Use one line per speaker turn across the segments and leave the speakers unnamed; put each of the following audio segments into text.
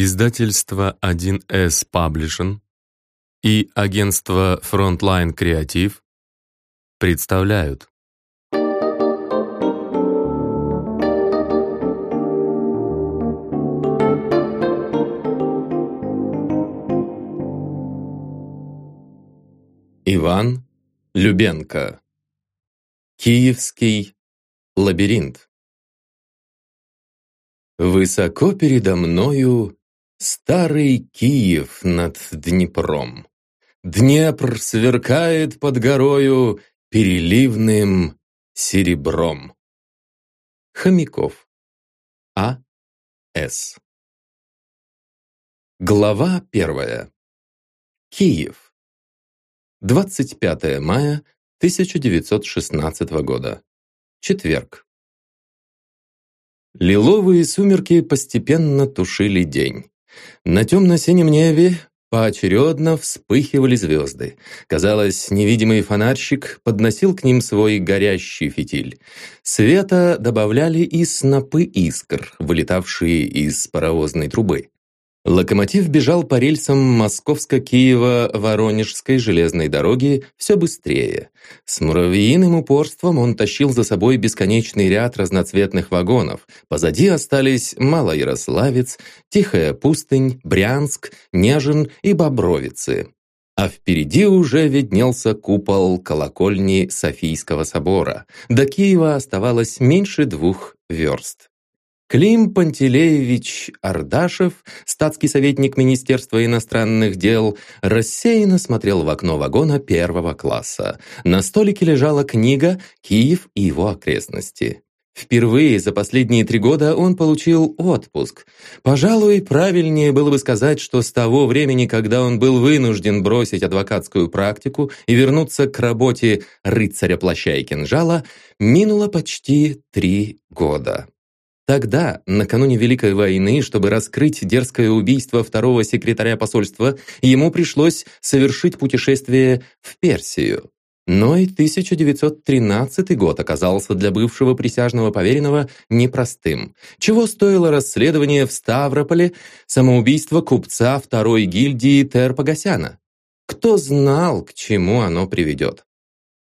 Издательство 1С Publishing и агентство Frontline Creative представляют. Иван Любенко. Киевский лабиринт. Высоко передо мною Старый Киев над Днепром. Днепр сверкает под горою переливным серебром. Хомяков. А. С. Глава первая. Киев. 25 мая 1916 года. Четверг. Лиловые сумерки постепенно тушили день. На темно-синем небе поочередно вспыхивали звезды. Казалось, невидимый фонарщик подносил к ним свой горящий фитиль. Света добавляли и снопы искр, вылетавшие из паровозной трубы. Локомотив бежал по рельсам Московско-Киево-Воронежской железной дороги все быстрее. С муравьиным упорством он тащил за собой бесконечный ряд разноцветных вагонов. Позади остались Малоярославец, Тихая пустынь, Брянск, Нежин и Бобровицы. А впереди уже виднелся купол колокольни Софийского собора. До Киева оставалось меньше двух верст. Клим Пантелеевич Ардашев, статский советник Министерства иностранных дел, рассеянно смотрел в окно вагона первого класса. На столике лежала книга «Киев и его окрестности». Впервые за последние три года он получил отпуск. Пожалуй, правильнее было бы сказать, что с того времени, когда он был вынужден бросить адвокатскую практику и вернуться к работе рыцаря плаща и кинжала, минуло почти три года. Тогда, накануне Великой войны, чтобы раскрыть дерзкое убийство второго секретаря посольства, ему пришлось совершить путешествие в Персию. Но и 1913 год оказался для бывшего присяжного поверенного непростым. Чего стоило расследование в Ставрополе самоубийства купца второй гильдии Терпогасяна? Кто знал, к чему оно приведет?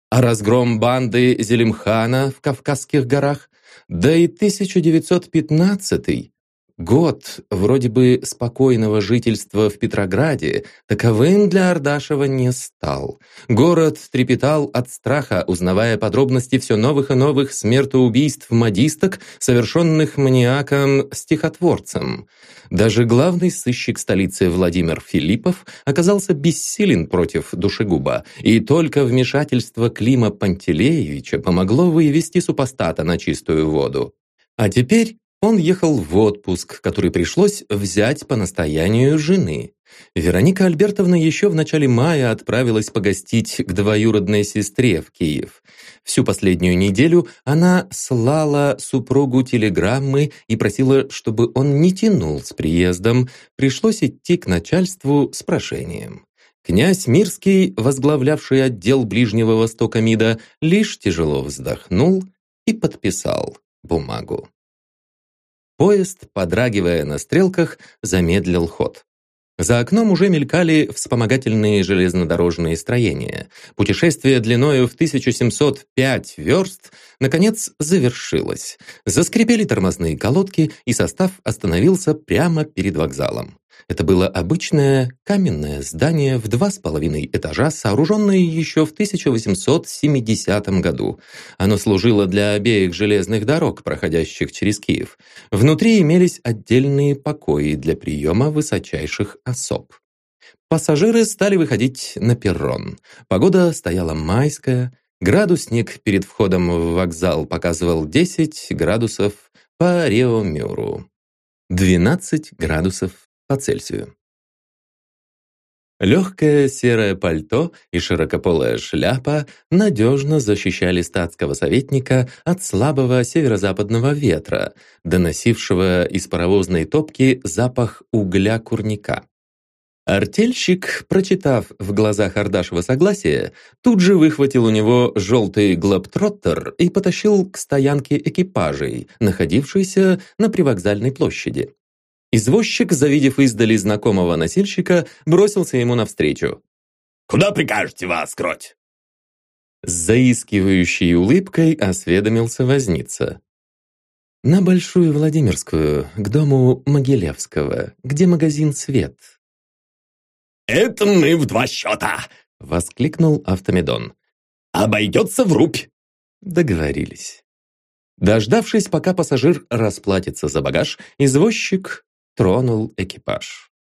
А разгром банды Зелимхана в Кавказских горах? Да и 1915 Год вроде бы спокойного жительства в Петрограде таковым для Ардашева не стал. Город трепетал от страха, узнавая подробности все новых и новых смертоубийств модисток, совершенных маниаком-стихотворцем. Даже главный сыщик столицы Владимир Филиппов оказался бессилен против душегуба, и только вмешательство Клима Пантелеевича помогло вывести супостата на чистую воду. А теперь он ехал в отпуск, который пришлось взять по настоянию жены. Вероника Альбертовна еще в начале мая отправилась погостить к двоюродной сестре в Киев. Всю последнюю неделю она слала супругу телеграммы и просила, чтобы он не тянул с приездом. Пришлось идти к начальству с прошением. Князь Мирский, возглавлявший отдел Ближнего Востока МИДа, лишь тяжело вздохнул и подписал бумагу. Поезд, подрагивая на стрелках, замедлил ход. За окном уже мелькали вспомогательные железнодорожные строения. Путешествие длиною в 1705 верст наконец завершилось. Заскрипели тормозные колодки, и состав остановился прямо перед вокзалом. Это было обычное каменное здание в два с половиной этажа, сооруженное еще в 1870 году. Оно служило для обеих железных дорог, проходящих через Киев. Внутри имелись отдельные покои для приема высочайших особ. Пассажиры стали выходить на перрон. Погода стояла майская, градусник перед входом в вокзал показывал 10 градусов по Реомюру. 12 градусов по Цельсию. Легкое серое пальто и широкополая шляпа надежно защищали статского советника от слабого северо-западного ветра, доносившего из паровозной топки запах угля курника. Артельщик, прочитав в глазах Ардашева согласие, тут же выхватил у него желтый глобтроттер и потащил к стоянке экипажей, находившейся на привокзальной площади. Извозчик, завидев издали знакомого носильщика, бросился ему навстречу.
«Куда прикажете вас, кроть?»
С заискивающей улыбкой осведомился возница. «На Большую Владимирскую, к дому Могилевского, где магазин «Свет».
«Это мы в два счета!»
— воскликнул Автомедон.
«Обойдется в рубь!»
Договорились. Дождавшись, пока пассажир расплатится за багаж, извозчик тронул экипаж.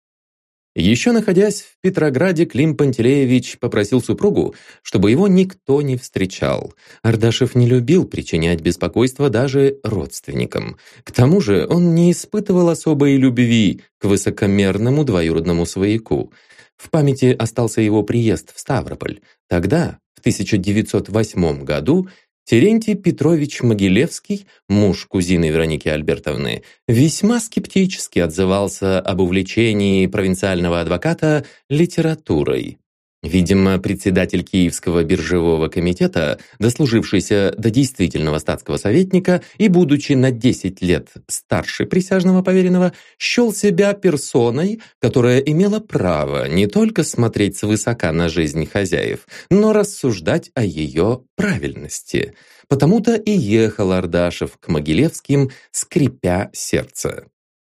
Еще находясь в Петрограде, Клим Пантелеевич попросил супругу, чтобы его никто не встречал. Ардашев не любил причинять беспокойство даже родственникам. К тому же он не испытывал особой любви к высокомерному двоюродному свояку. В памяти остался его приезд в Ставрополь. Тогда, в 1908 году, Терентий Петрович Могилевский, муж кузины Вероники Альбертовны, весьма скептически отзывался об увлечении провинциального адвоката литературой. Видимо, председатель Киевского биржевого комитета, дослужившийся до действительного статского советника и будучи на 10 лет старше присяжного поверенного, счел себя персоной, которая имела право не только смотреть свысока на жизнь хозяев, но рассуждать о ее правильности. Потому-то и ехал Ардашев к Могилевским, скрипя сердце.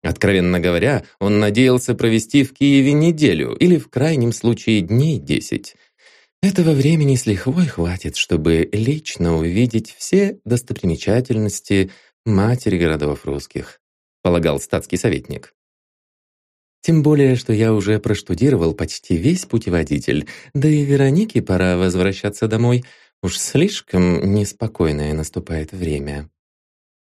Откровенно говоря, он надеялся провести в Киеве неделю или в крайнем случае дней десять. Этого времени с лихвой хватит, чтобы лично увидеть все достопримечательности матери городов русских, полагал статский советник. Тем более, что я уже проштудировал почти весь путеводитель, да и Веронике пора возвращаться домой. Уж слишком неспокойное наступает время.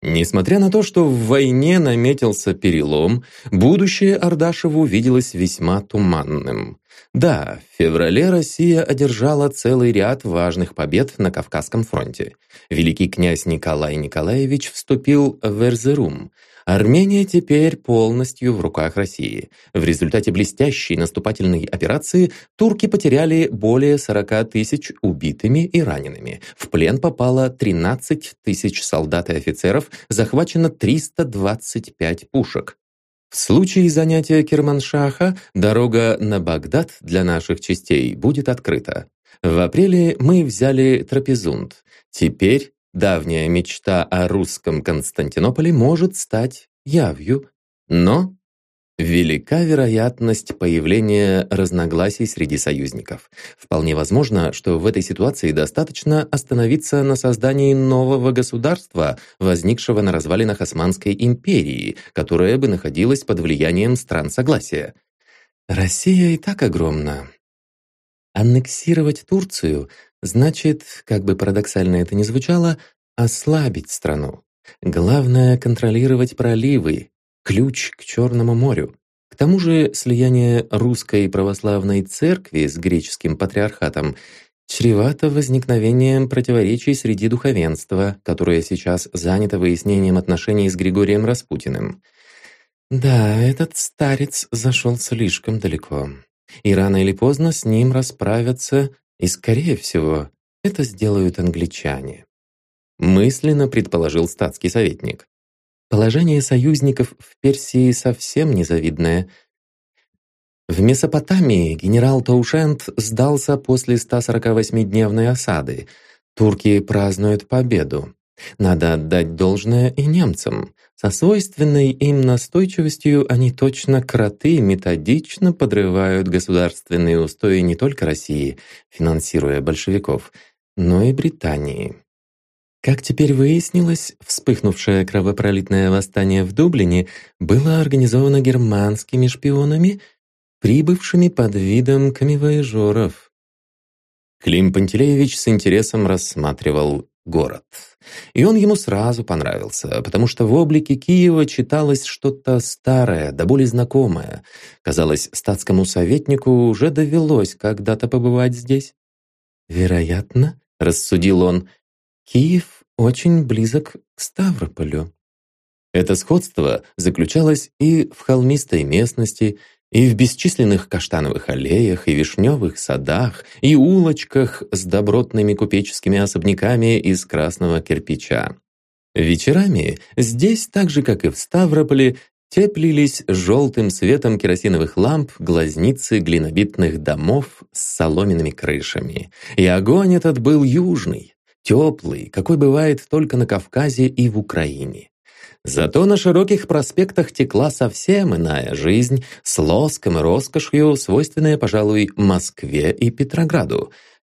Несмотря на то, что в войне наметился перелом, будущее Ардашеву виделось весьма туманным. Да, в феврале Россия одержала целый ряд важных побед на Кавказском фронте. Великий князь Николай Николаевич вступил в Эрзерум – Армения теперь полностью в руках России. В результате блестящей наступательной операции турки потеряли более 40 тысяч убитыми и ранеными. В плен попало 13 тысяч солдат и офицеров, захвачено 325 пушек. В случае занятия Керманшаха дорога на Багдад для наших частей будет открыта. В апреле мы взяли Трапезунд. Теперь давняя мечта о русском Константинополе может стать явью, но велика вероятность появления разногласий среди союзников. Вполне возможно, что в этой ситуации достаточно остановиться на создании нового государства, возникшего на развалинах Османской империи, которое бы находилось под влиянием стран согласия. Россия и так огромна. Аннексировать Турцию значит, как бы парадоксально это ни звучало, ослабить страну. Главное — контролировать проливы, ключ к Черному морю. К тому же слияние русской православной церкви с греческим патриархатом чревато возникновением противоречий среди духовенства, которое сейчас занято выяснением отношений с Григорием Распутиным. Да, этот старец зашел слишком далеко. И рано или поздно с ним расправятся и, скорее всего, это сделают англичане. Мысленно предположил статский советник. Положение союзников в Персии совсем незавидное. В Месопотамии генерал Таушент сдался после 148-дневной осады. Турки празднуют победу. Надо отдать должное и немцам. Со свойственной им настойчивостью они точно кроты методично подрывают государственные устои не только России, финансируя большевиков, но и Британии. Как теперь выяснилось, вспыхнувшее кровопролитное восстание в Дублине было организовано германскими шпионами, прибывшими под видом камевояжеров. Клим Пантелеевич с интересом рассматривал город. И он ему сразу понравился, потому что в облике Киева читалось что-то старое, да более знакомое. Казалось, статскому советнику уже довелось когда-то побывать здесь. «Вероятно», — рассудил он, — «Киев очень близок к Ставрополю». Это сходство заключалось и в холмистой местности, и в бесчисленных каштановых аллеях, и вишневых садах, и улочках с добротными купеческими особняками из красного кирпича. Вечерами здесь, так же как и в Ставрополе, теплились желтым светом керосиновых ламп глазницы глинобитных домов с соломенными крышами. И огонь этот был южный, теплый, какой бывает только на Кавказе и в Украине. Зато на широких проспектах текла совсем иная жизнь с лоском и роскошью, свойственная, пожалуй, Москве и Петрограду.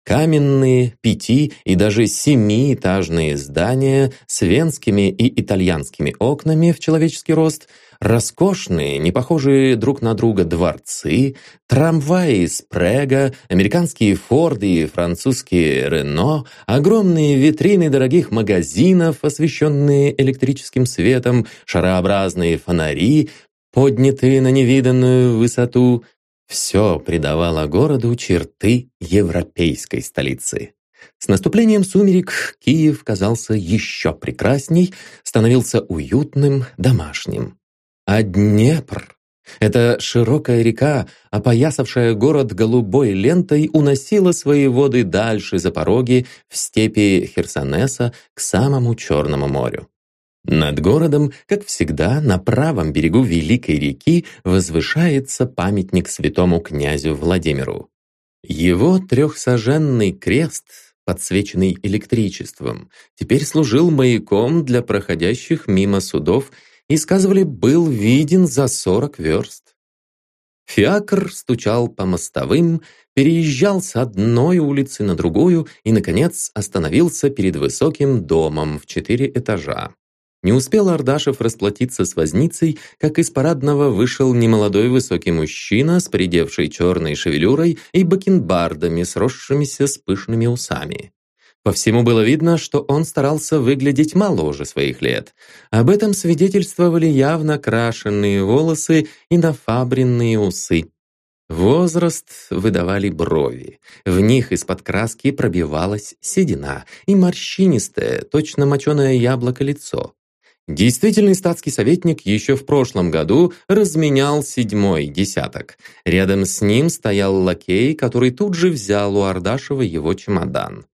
Каменные, пяти- и даже семиэтажные здания с венскими и итальянскими окнами в человеческий рост – Роскошные, не похожие друг на друга дворцы, трамваи из Прега, американские Форды и французские Рено, огромные витрины дорогих магазинов, освещенные электрическим светом, шарообразные фонари, поднятые на невиданную высоту – все придавало городу черты европейской столицы. С наступлением сумерек Киев казался еще прекрасней, становился уютным, домашним. А Днепр — эта широкая река, опоясавшая город голубой лентой, уносила свои воды дальше за пороги в степи Херсонеса к самому Черному морю. Над городом, как всегда, на правом берегу Великой реки возвышается памятник святому князю Владимиру. Его трехсоженный крест, подсвеченный электричеством, теперь служил маяком для проходящих мимо судов и, сказывали, был виден за сорок верст. Фиакр стучал по мостовым, переезжал с одной улицы на другую и, наконец, остановился перед высоким домом в четыре этажа. Не успел Ардашев расплатиться с возницей, как из парадного вышел немолодой высокий мужчина с придевшей черной шевелюрой и бакенбардами, сросшимися с пышными усами. По всему было видно, что он старался выглядеть моложе своих лет. Об этом свидетельствовали явно крашенные волосы и нафабренные усы. Возраст выдавали брови. В них из-под краски пробивалась седина и морщинистое, точно моченое яблоко лицо. Действительный статский советник еще в прошлом году разменял седьмой десяток. Рядом с ним стоял лакей, который тут же взял у Ардашева его чемодан.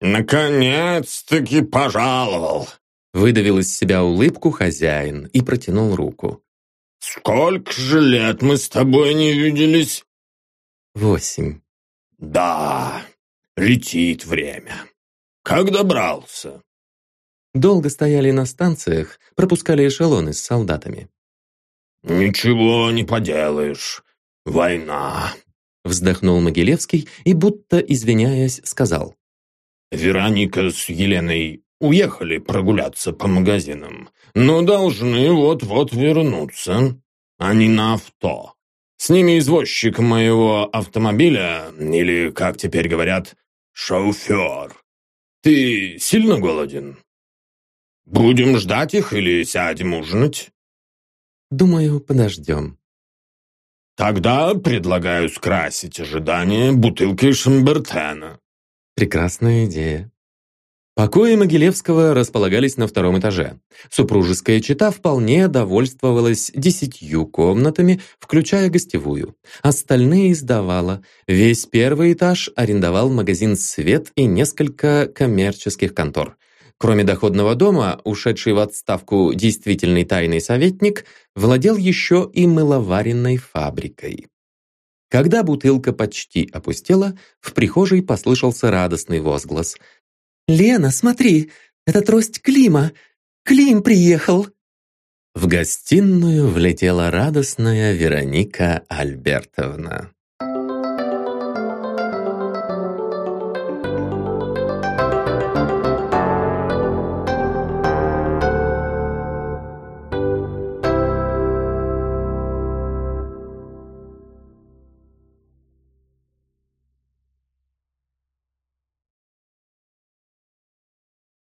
«Наконец-таки пожаловал!»
Выдавил из себя улыбку хозяин и протянул руку.
«Сколько же лет мы с тобой не виделись?»
«Восемь».
«Да, летит время. Как добрался?»
Долго стояли на станциях, пропускали эшелоны с солдатами.
«Ничего не поделаешь. Война», —
вздохнул Могилевский и, будто извиняясь, сказал.
Вероника с Еленой уехали прогуляться по магазинам, но должны вот-вот вернуться. Они на авто. С ними извозчик моего автомобиля, или, как теперь говорят, шофер. Ты сильно голоден? Будем ждать их или сядем ужинать?
Думаю, подождем.
Тогда предлагаю скрасить ожидание бутылкой Шамбертена.
Прекрасная идея. Покои Могилевского располагались на втором этаже. Супружеская чета вполне довольствовалась десятью комнатами, включая гостевую. Остальные сдавала. Весь первый этаж арендовал магазин «Свет» и несколько коммерческих контор. Кроме доходного дома, ушедший в отставку действительный тайный советник владел еще и мыловаренной фабрикой. Когда бутылка почти опустела, в прихожей послышался радостный возглас. «Лена, смотри, это трость Клима! Клим приехал!» В гостиную влетела радостная Вероника Альбертовна.